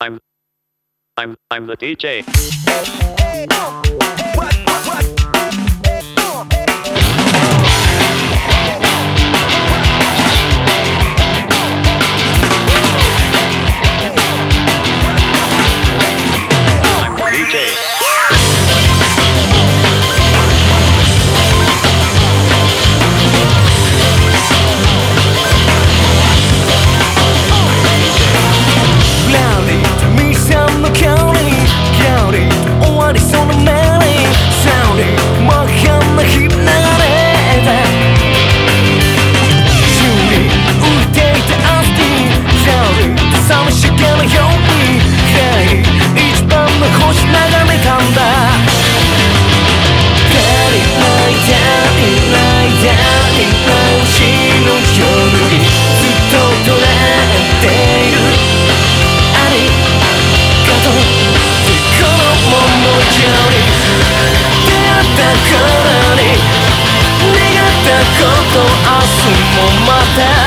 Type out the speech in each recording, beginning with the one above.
I'm I'm I'm the DJ. Hey, hey, もまた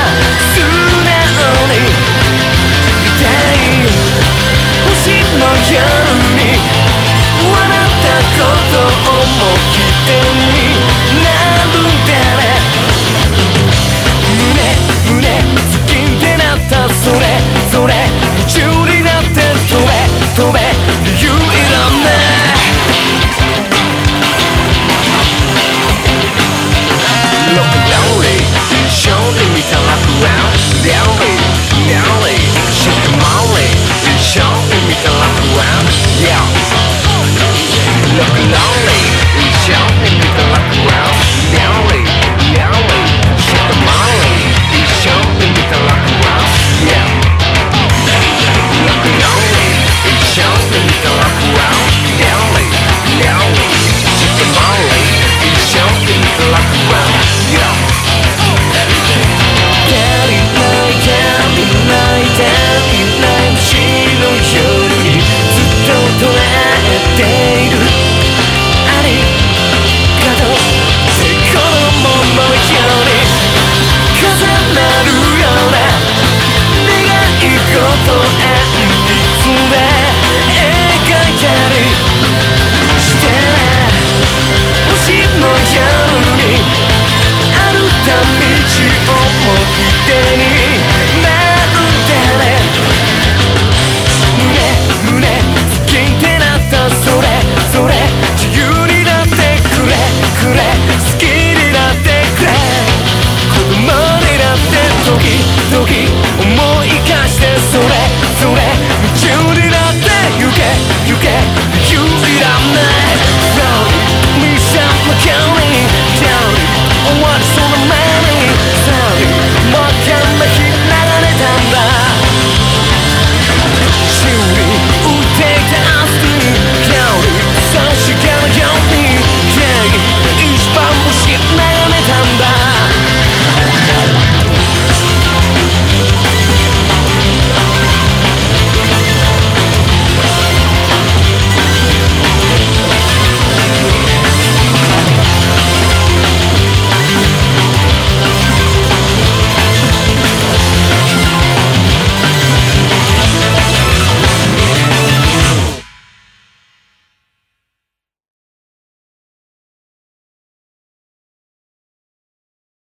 look lonely. Show me you can look around